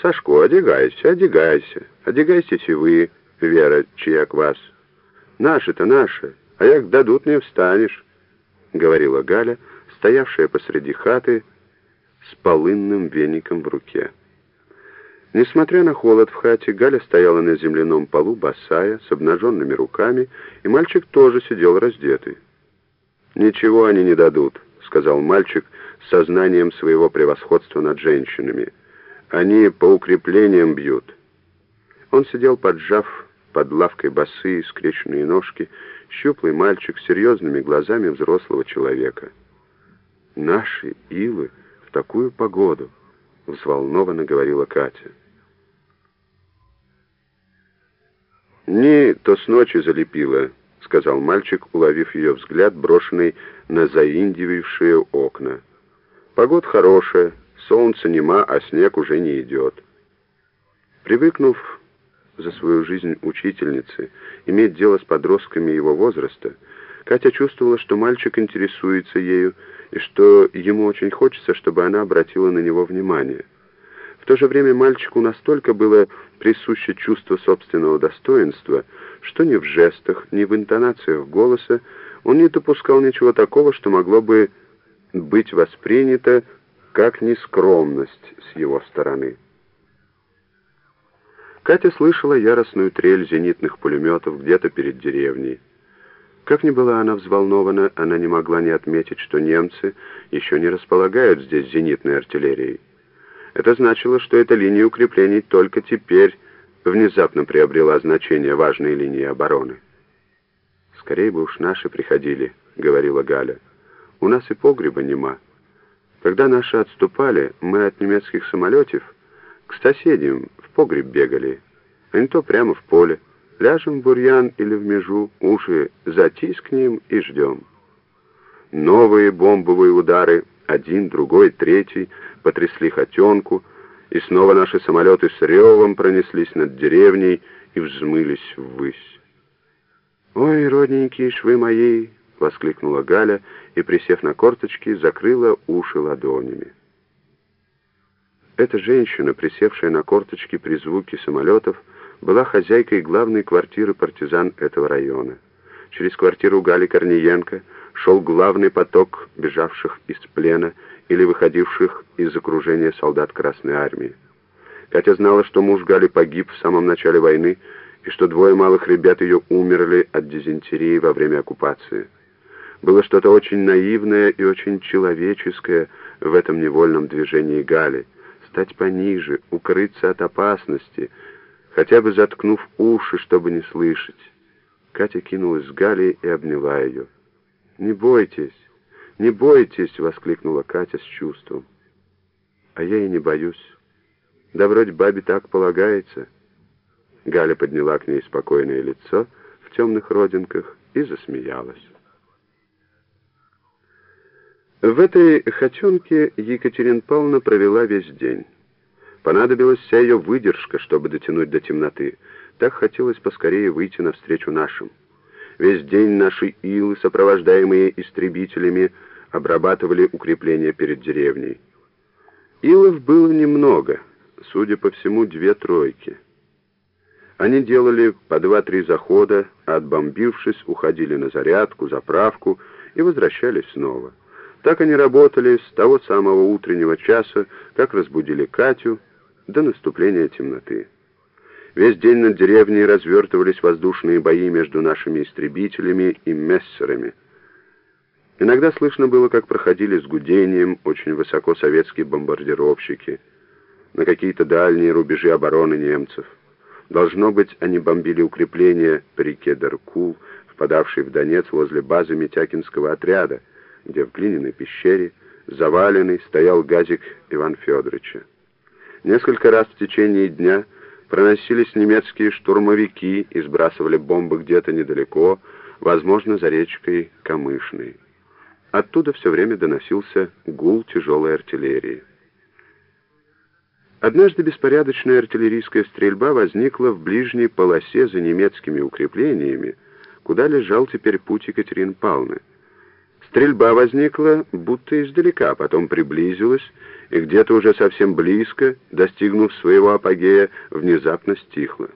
Сашко, одягайся, одягайся, одягайтесь и вы, Вера, чия квас. Наши-то наши, а як дадут, не встанешь, — говорила Галя, стоявшая посреди хаты с полынным веником в руке. Несмотря на холод в хате, Галя стояла на земляном полу, босая, с обнаженными руками, и мальчик тоже сидел раздетый. «Ничего они не дадут», — сказал мальчик с сознанием своего превосходства над женщинами. «Они по укреплениям бьют». Он сидел, поджав под лавкой босые скрещенные ножки, щуплый мальчик с серьезными глазами взрослого человека. «Наши илы в такую погоду!» — взволнованно говорила Катя. «Не, то с ночи залепило», — сказал мальчик, уловив ее взгляд, брошенный на заиндивившие окна. «Погода хорошая, солнце нема, а снег уже не идет». Привыкнув за свою жизнь учительницы иметь дело с подростками его возраста, Катя чувствовала, что мальчик интересуется ею и что ему очень хочется, чтобы она обратила на него внимание. В то же время мальчику настолько было присуще чувство собственного достоинства, что ни в жестах, ни в интонациях голоса он не допускал ничего такого, что могло бы быть воспринято как нескромность с его стороны. Катя слышала яростную трель зенитных пулеметов где-то перед деревней. Как ни была она взволнована, она не могла не отметить, что немцы еще не располагают здесь зенитной артиллерией. Это значило, что эта линия укреплений только теперь внезапно приобрела значение важной линии обороны. «Скорее бы уж наши приходили», — говорила Галя. «У нас и погреба нема. Когда наши отступали, мы от немецких самолетов к соседям в погреб бегали, а не то прямо в поле. Ляжем в бурьян или в межу, уши затискнем и ждем. Новые бомбовые удары, один, другой, третий, потрясли хотенку, и снова наши самолеты с ревом пронеслись над деревней и взмылись ввысь. «Ой, родненькие швы мои!» — воскликнула Галя и, присев на корточки, закрыла уши ладонями. Эта женщина, присевшая на корточки при звуке самолетов, была хозяйкой главной квартиры партизан этого района. Через квартиру Гали Корниенко шел главный поток бежавших из плена или выходивших из окружения солдат Красной Армии. Катя знала, что муж Гали погиб в самом начале войны и что двое малых ребят ее умерли от дизентерии во время оккупации. Было что-то очень наивное и очень человеческое в этом невольном движении Гали — стать пониже, укрыться от опасности, хотя бы заткнув уши, чтобы не слышать. Катя кинулась с Галей и обняла ее. «Не бойтесь, не бойтесь!» — воскликнула Катя с чувством. «А я и не боюсь. Да вроде бабе так полагается». Галя подняла к ней спокойное лицо в темных родинках и засмеялась. В этой хотенке Екатерина Павловна провела весь день. Понадобилась вся ее выдержка, чтобы дотянуть до темноты. Так хотелось поскорее выйти навстречу нашим. Весь день наши илы, сопровождаемые истребителями, обрабатывали укрепления перед деревней. Илов было немного, судя по всему, две тройки. Они делали по два-три захода, а отбомбившись, уходили на зарядку, заправку и возвращались снова. Так они работали с того самого утреннего часа, как разбудили Катю, до наступления темноты. Весь день над деревней развертывались воздушные бои между нашими истребителями и мессерами. Иногда слышно было, как проходили с гудением очень высоко советские бомбардировщики на какие-то дальние рубежи обороны немцев. Должно быть, они бомбили укрепления по реке Даркул, впадавшей в Донец возле базы Митякинского отряда, где в глиняной пещере, заваленный, стоял газик Иван Федоровича. Несколько раз в течение дня проносились немецкие штурмовики и сбрасывали бомбы где-то недалеко, возможно, за речкой Камышной. Оттуда все время доносился гул тяжелой артиллерии. Однажды беспорядочная артиллерийская стрельба возникла в ближней полосе за немецкими укреплениями, куда лежал теперь путь Екатерин Павловны. Стрельба возникла будто издалека, потом приблизилась, и где-то уже совсем близко, достигнув своего апогея, внезапно стихла.